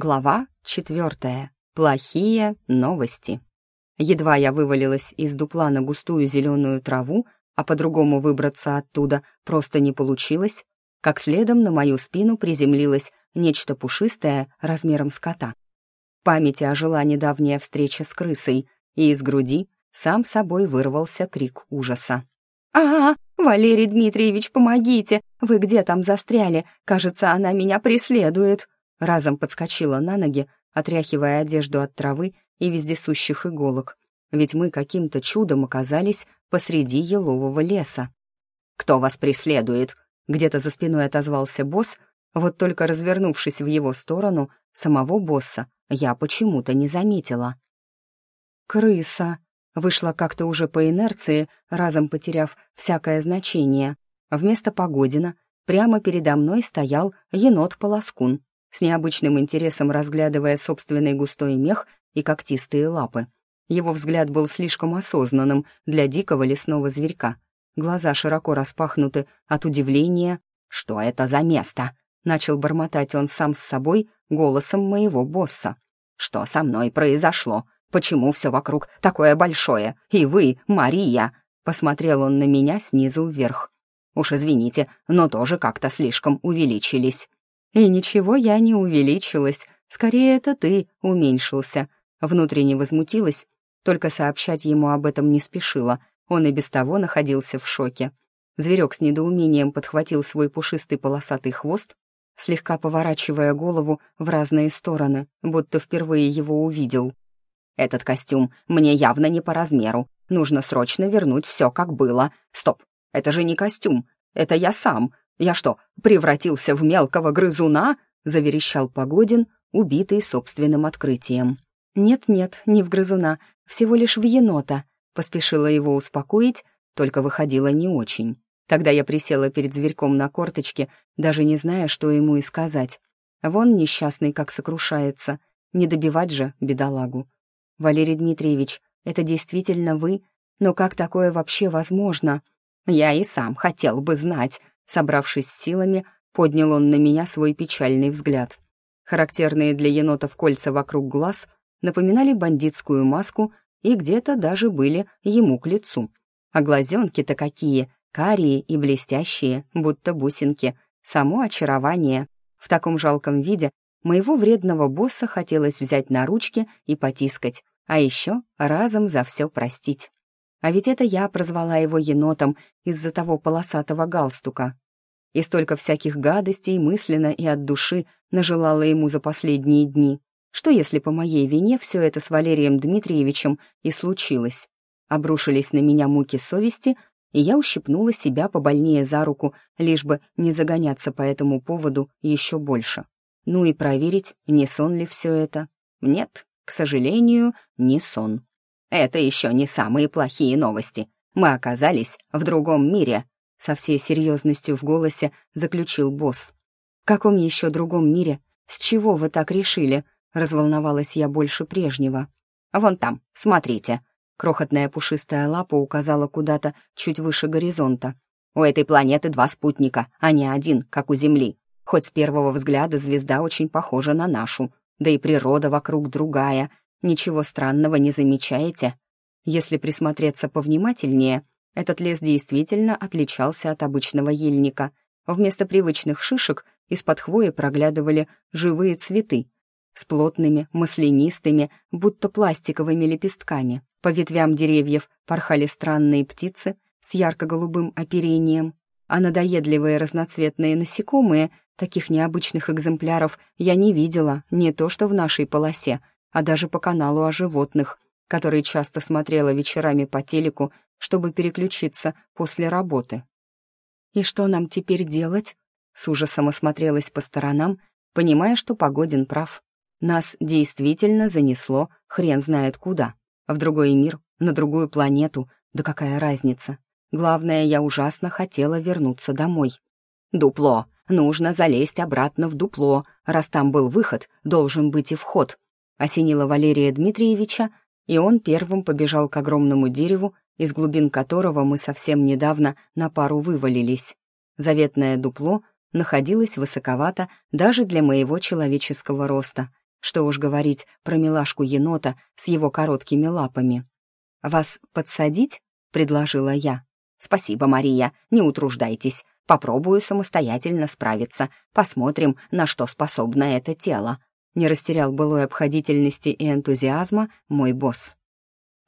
Глава четвертая. Плохие новости. Едва я вывалилась из дупла на густую зеленую траву, а по-другому выбраться оттуда просто не получилось, как следом на мою спину приземлилось нечто пушистое размером с кота. Памяти ожила недавняя встреча с крысой, и из груди сам собой вырвался крик ужаса. «А, -а Валерий Дмитриевич, помогите! Вы где там застряли? Кажется, она меня преследует!» Разом подскочила на ноги, отряхивая одежду от травы и вездесущих иголок. Ведь мы каким-то чудом оказались посреди елового леса. «Кто вас преследует?» Где-то за спиной отозвался босс, вот только развернувшись в его сторону, самого босса я почему-то не заметила. «Крыса!» вышла как-то уже по инерции, разом потеряв всякое значение. Вместо Погодина прямо передо мной стоял енот-полоскун с необычным интересом разглядывая собственный густой мех и когтистые лапы. Его взгляд был слишком осознанным для дикого лесного зверька. Глаза широко распахнуты от удивления. «Что это за место?» — начал бормотать он сам с собой голосом моего босса. «Что со мной произошло? Почему все вокруг такое большое? И вы, Мария!» Посмотрел он на меня снизу вверх. «Уж извините, но тоже как-то слишком увеличились». И ничего я не увеличилась, скорее это ты уменьшился. Внутренне возмутилась, только сообщать ему об этом не спешила, он и без того находился в шоке. Зверек с недоумением подхватил свой пушистый полосатый хвост, слегка поворачивая голову в разные стороны, будто впервые его увидел. «Этот костюм мне явно не по размеру. Нужно срочно вернуть все, как было. Стоп, это же не костюм, это я сам. «Я что, превратился в мелкого грызуна?» — заверещал Погодин, убитый собственным открытием. «Нет-нет, не в грызуна, всего лишь в енота», — поспешила его успокоить, только выходила не очень. Тогда я присела перед зверьком на корточке, даже не зная, что ему и сказать. Вон несчастный как сокрушается. Не добивать же бедолагу. «Валерий Дмитриевич, это действительно вы? Но как такое вообще возможно?» «Я и сам хотел бы знать», Собравшись силами, поднял он на меня свой печальный взгляд. Характерные для енотов кольца вокруг глаз напоминали бандитскую маску и где-то даже были ему к лицу. А глазенки-то какие, карие и блестящие, будто бусинки. Само очарование. В таком жалком виде моего вредного босса хотелось взять на ручки и потискать, а еще разом за все простить. А ведь это я прозвала его енотом из-за того полосатого галстука. И столько всяких гадостей мысленно и от души нажелала ему за последние дни. Что если по моей вине все это с Валерием Дмитриевичем и случилось? Обрушились на меня муки совести, и я ущипнула себя побольнее за руку, лишь бы не загоняться по этому поводу еще больше. Ну и проверить, не сон ли все это. Нет, к сожалению, не сон. Это еще не самые плохие новости. Мы оказались в другом мире», — со всей серьезностью в голосе заключил босс. «В каком еще другом мире? С чего вы так решили?» — разволновалась я больше прежнего. «Вон там, смотрите». Крохотная пушистая лапа указала куда-то чуть выше горизонта. «У этой планеты два спутника, а не один, как у Земли. Хоть с первого взгляда звезда очень похожа на нашу, да и природа вокруг другая, Ничего странного не замечаете? Если присмотреться повнимательнее, этот лес действительно отличался от обычного ельника. Вместо привычных шишек из-под хвои проглядывали живые цветы с плотными, маслянистыми, будто пластиковыми лепестками. По ветвям деревьев порхали странные птицы с ярко-голубым оперением, а надоедливые разноцветные насекомые, таких необычных экземпляров, я не видела, не то что в нашей полосе, а даже по каналу о животных, который часто смотрела вечерами по телеку, чтобы переключиться после работы. «И что нам теперь делать?» С ужасом осмотрелась по сторонам, понимая, что Погодин прав. Нас действительно занесло хрен знает куда. В другой мир, на другую планету, да какая разница. Главное, я ужасно хотела вернуться домой. «Дупло! Нужно залезть обратно в дупло. Раз там был выход, должен быть и вход», осенила Валерия Дмитриевича, и он первым побежал к огромному дереву, из глубин которого мы совсем недавно на пару вывалились. Заветное дупло находилось высоковато даже для моего человеческого роста, Что уж говорить про милашку-енота с его короткими лапами. «Вас подсадить?» — предложила я. «Спасибо, Мария, не утруждайтесь. Попробую самостоятельно справиться. Посмотрим, на что способно это тело». Не растерял былой обходительности и энтузиазма мой босс.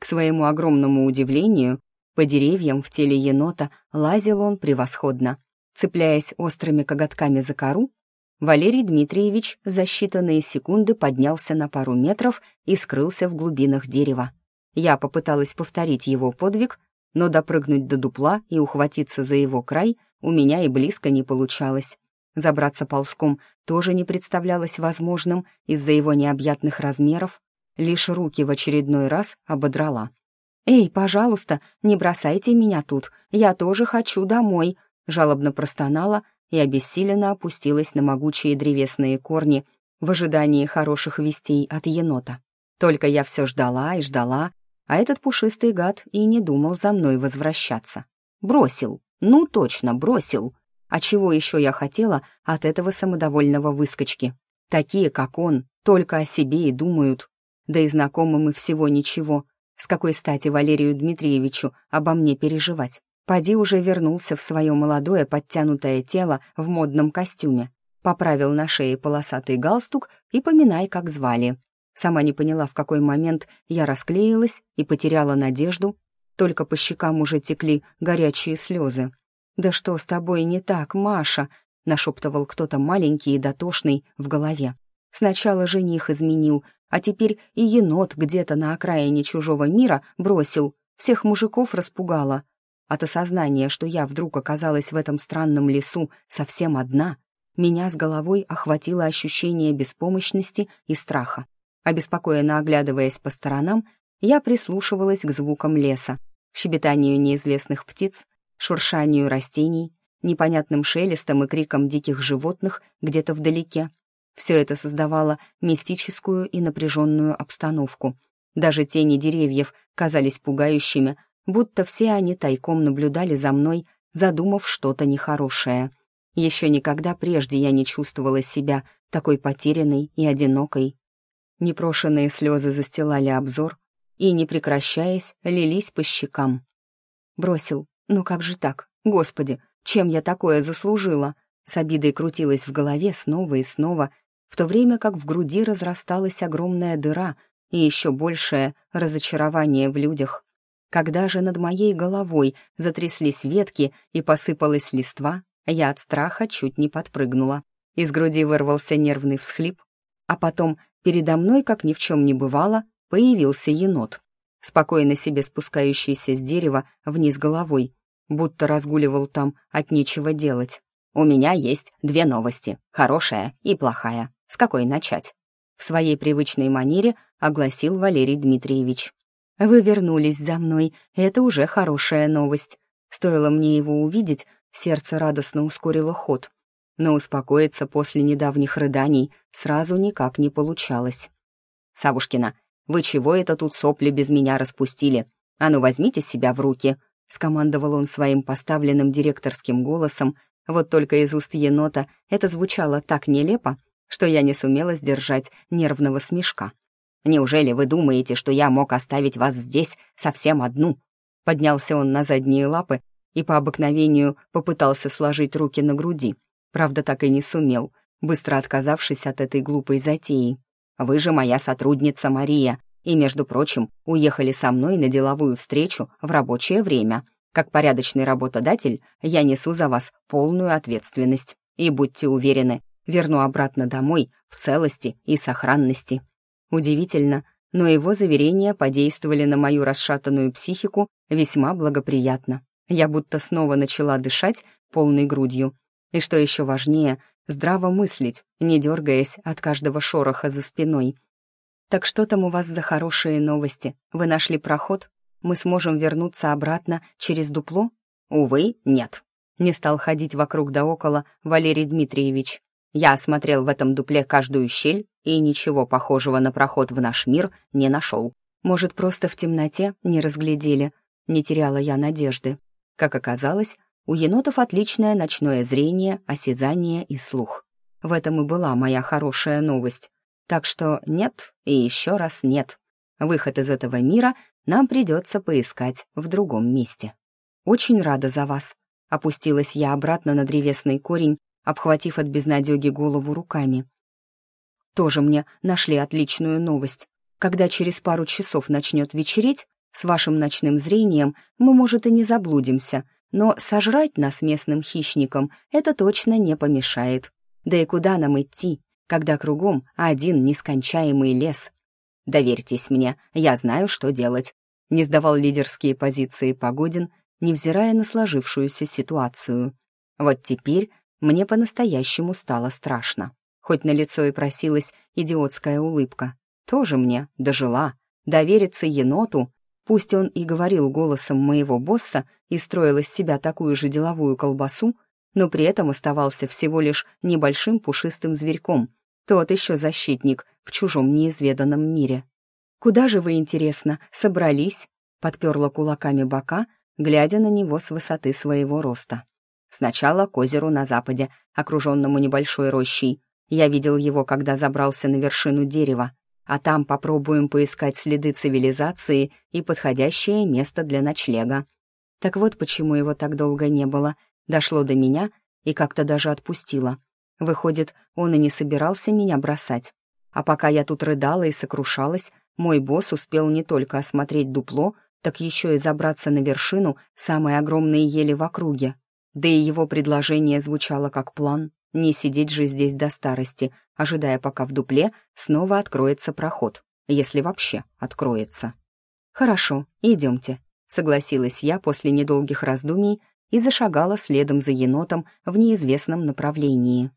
К своему огромному удивлению, по деревьям в теле енота лазил он превосходно. Цепляясь острыми коготками за кору, Валерий Дмитриевич за считанные секунды поднялся на пару метров и скрылся в глубинах дерева. Я попыталась повторить его подвиг, но допрыгнуть до дупла и ухватиться за его край у меня и близко не получалось. Забраться ползком тоже не представлялось возможным из-за его необъятных размеров, лишь руки в очередной раз ободрала. «Эй, пожалуйста, не бросайте меня тут, я тоже хочу домой», жалобно простонала и обессиленно опустилась на могучие древесные корни в ожидании хороших вестей от енота. Только я все ждала и ждала, а этот пушистый гад и не думал за мной возвращаться. Бросил, ну точно, бросил. А чего еще я хотела от этого самодовольного выскочки? Такие, как он, только о себе и думают. Да и знакомым и всего ничего. С какой стати Валерию Дмитриевичу обо мне переживать? Пади уже вернулся в свое молодое подтянутое тело в модном костюме. Поправил на шее полосатый галстук и поминай, как звали. Сама не поняла, в какой момент я расклеилась и потеряла надежду, только по щекам уже текли горячие слезы. «Да что с тобой не так, Маша?» — нашептывал кто-то маленький и дотошный в голове. «Сначала жених изменил, а теперь и енот где-то на окраине чужого мира бросил, всех мужиков распугала. От осознания, что я вдруг оказалась в этом странном лесу совсем одна, меня с головой охватило ощущение беспомощности и страха. Обеспокоенно оглядываясь по сторонам, я прислушивалась к звукам леса, щебетанию неизвестных птиц, шуршанию растений, непонятным шелестом и криком диких животных где-то вдалеке. Все это создавало мистическую и напряженную обстановку. Даже тени деревьев казались пугающими, будто все они тайком наблюдали за мной, задумав что-то нехорошее. Еще никогда прежде я не чувствовала себя такой потерянной и одинокой. Непрошенные слезы застилали обзор и, не прекращаясь, лились по щекам. Бросил. «Ну как же так? Господи, чем я такое заслужила?» С обидой крутилась в голове снова и снова, в то время как в груди разрасталась огромная дыра и еще большее разочарование в людях. Когда же над моей головой затряслись ветки и посыпалась листва, я от страха чуть не подпрыгнула. Из груди вырвался нервный всхлип, а потом Передо мной, как ни в чем не бывало, появился енот, спокойно себе спускающийся с дерева вниз головой, будто разгуливал там от нечего делать. «У меня есть две новости, хорошая и плохая. С какой начать?» В своей привычной манере огласил Валерий Дмитриевич. «Вы вернулись за мной, это уже хорошая новость. Стоило мне его увидеть, сердце радостно ускорило ход но успокоиться после недавних рыданий сразу никак не получалось. «Савушкина, вы чего это тут сопли без меня распустили? А ну возьмите себя в руки!» — скомандовал он своим поставленным директорским голосом, вот только из уст енота это звучало так нелепо, что я не сумела сдержать нервного смешка. «Неужели вы думаете, что я мог оставить вас здесь совсем одну?» Поднялся он на задние лапы и по обыкновению попытался сложить руки на груди, Правда, так и не сумел, быстро отказавшись от этой глупой затеи. «Вы же моя сотрудница Мария, и, между прочим, уехали со мной на деловую встречу в рабочее время. Как порядочный работодатель, я несу за вас полную ответственность. И будьте уверены, верну обратно домой в целости и сохранности». Удивительно, но его заверения подействовали на мою расшатанную психику весьма благоприятно. Я будто снова начала дышать полной грудью, и что еще важнее, здраво мыслить, не дергаясь от каждого шороха за спиной. «Так что там у вас за хорошие новости? Вы нашли проход? Мы сможем вернуться обратно через дупло?» «Увы, нет», — не стал ходить вокруг да около Валерий Дмитриевич. «Я осмотрел в этом дупле каждую щель и ничего похожего на проход в наш мир не нашел. Может, просто в темноте не разглядели?» Не теряла я надежды. Как оказалось, у енотов отличное ночное зрение, осязание и слух. В этом и была моя хорошая новость. Так что нет и еще раз нет. Выход из этого мира нам придется поискать в другом месте. Очень рада за вас. Опустилась я обратно на древесный корень, обхватив от безнадеги голову руками. Тоже мне нашли отличную новость. Когда через пару часов начнет вечереть, с вашим ночным зрением мы, может, и не заблудимся, но сожрать нас местным хищникам это точно не помешает. Да и куда нам идти, когда кругом один нескончаемый лес? Доверьтесь мне, я знаю, что делать. Не сдавал лидерские позиции Погодин, невзирая на сложившуюся ситуацию. Вот теперь мне по-настоящему стало страшно. Хоть на лицо и просилась идиотская улыбка. Тоже мне дожила. Довериться еноту, пусть он и говорил голосом моего босса и строил из себя такую же деловую колбасу, но при этом оставался всего лишь небольшим пушистым зверьком, тот еще защитник в чужом неизведанном мире. «Куда же вы, интересно, собрались?» — подперла кулаками бока, глядя на него с высоты своего роста. Сначала к озеру на западе, окруженному небольшой рощей. Я видел его, когда забрался на вершину дерева, а там попробуем поискать следы цивилизации и подходящее место для ночлега. Так вот почему его так долго не было. Дошло до меня и как-то даже отпустило. Выходит, он и не собирался меня бросать. А пока я тут рыдала и сокрушалась, мой босс успел не только осмотреть дупло, так еще и забраться на вершину самой огромной ели в округе. Да и его предложение звучало как план. Не сидеть же здесь до старости, ожидая, пока в дупле снова откроется проход, если вообще откроется. «Хорошо, идемте», — согласилась я после недолгих раздумий и зашагала следом за енотом в неизвестном направлении.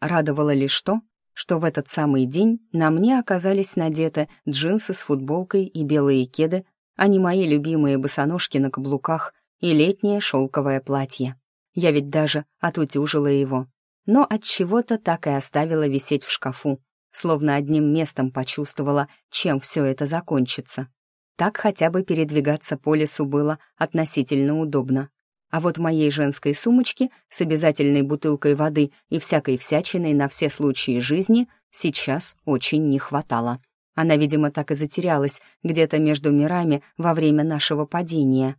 Радовало лишь то, что в этот самый день на мне оказались надеты джинсы с футболкой и белые кеды, а не мои любимые босоножки на каблуках и летнее шелковое платье. Я ведь даже отутюжила его, но от чего-то так и оставила висеть в шкафу, словно одним местом почувствовала, чем все это закончится. Так хотя бы передвигаться по лесу было относительно удобно. А вот моей женской сумочки с обязательной бутылкой воды и всякой всячиной на все случаи жизни сейчас очень не хватало. Она, видимо, так и затерялась где-то между мирами во время нашего падения.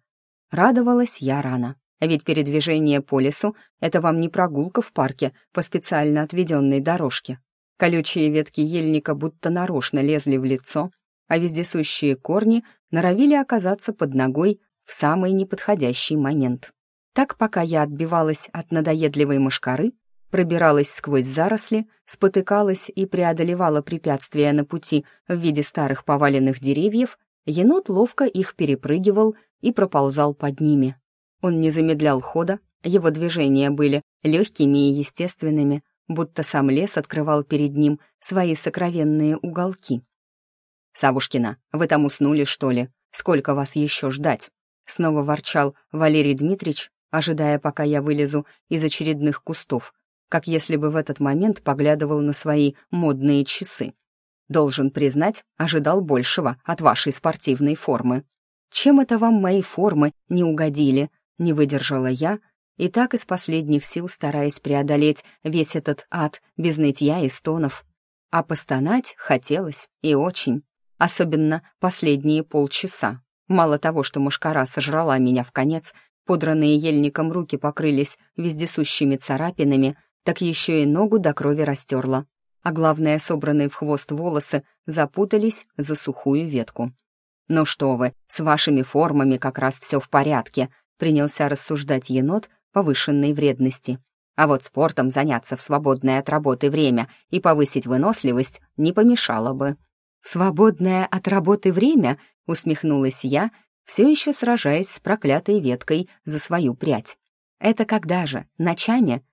Радовалась я рано, ведь передвижение по лесу — это вам не прогулка в парке по специально отведенной дорожке. Колючие ветки ельника будто нарочно лезли в лицо, а вездесущие корни норовили оказаться под ногой в самый неподходящий момент. Так, пока я отбивалась от надоедливой мошкары, пробиралась сквозь заросли, спотыкалась и преодолевала препятствия на пути в виде старых поваленных деревьев, енот ловко их перепрыгивал и проползал под ними. Он не замедлял хода, его движения были легкими и естественными, будто сам лес открывал перед ним свои сокровенные уголки. «Савушкина, вы там уснули, что ли? Сколько вас еще ждать?» Снова ворчал Валерий Дмитрич, ожидая, пока я вылезу из очередных кустов, как если бы в этот момент поглядывал на свои модные часы. Должен признать, ожидал большего от вашей спортивной формы. Чем это вам мои формы не угодили? Не выдержала я, и так из последних сил стараясь преодолеть весь этот ад без нытья и стонов. А постонать хотелось и очень, особенно последние полчаса. Мало того, что мушкара сожрала меня в конец, Подранные ельником руки покрылись вездесущими царапинами, так еще и ногу до крови растерла. А главное, собранные в хвост волосы запутались за сухую ветку. «Ну что вы, с вашими формами как раз все в порядке», принялся рассуждать енот повышенной вредности. А вот спортом заняться в свободное от работы время и повысить выносливость не помешало бы. «В свободное от работы время?» — усмехнулась я, все еще сражаясь с проклятой веткой за свою прядь. «Это когда же? Ночами?»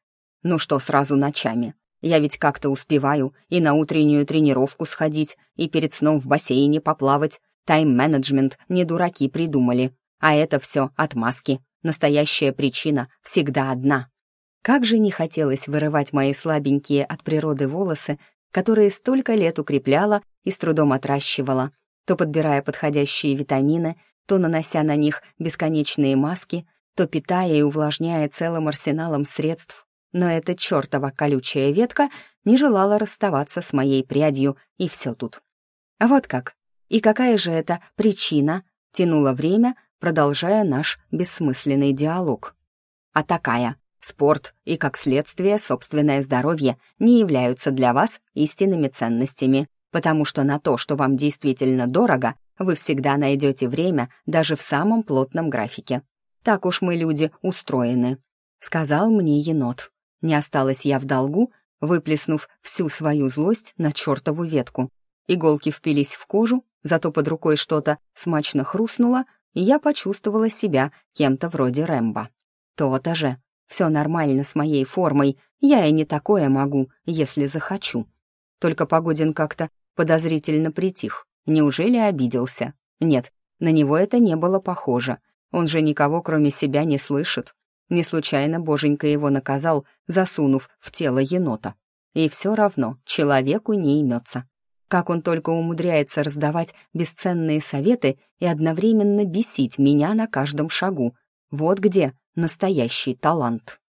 «Ну что сразу ночами? Я ведь как-то успеваю и на утреннюю тренировку сходить, и перед сном в бассейне поплавать. Тайм-менеджмент не дураки придумали. А это все отмазки. Настоящая причина всегда одна». Как же не хотелось вырывать мои слабенькие от природы волосы, которые столько лет укрепляла и с трудом отращивала, то подбирая подходящие витамины, то нанося на них бесконечные маски, то питая и увлажняя целым арсеналом средств. но эта чертова колючая ветка не желала расставаться с моей прядью, и все тут. А вот как. И какая же это причина? Тянуло время, продолжая наш бессмысленный диалог. А такая. Спорт и, как следствие, собственное здоровье не являются для вас истинными ценностями, потому что на то, что вам действительно дорого, вы всегда найдете время даже в самом плотном графике. Так уж мы, люди, устроены», — сказал мне енот. Не осталась я в долгу, выплеснув всю свою злость на чертову ветку. Иголки впились в кожу, зато под рукой что-то смачно хрустнуло, и я почувствовала себя кем-то вроде Рэмбо. То-то же. Все нормально с моей формой, я и не такое могу, если захочу. Только Погодин как-то подозрительно притих. Неужели обиделся? Нет, на него это не было похоже. Он же никого, кроме себя, не слышит. Не случайно боженька его наказал, засунув в тело енота. И все равно человеку не имется. Как он только умудряется раздавать бесценные советы и одновременно бесить меня на каждом шагу. Вот где настоящий талант.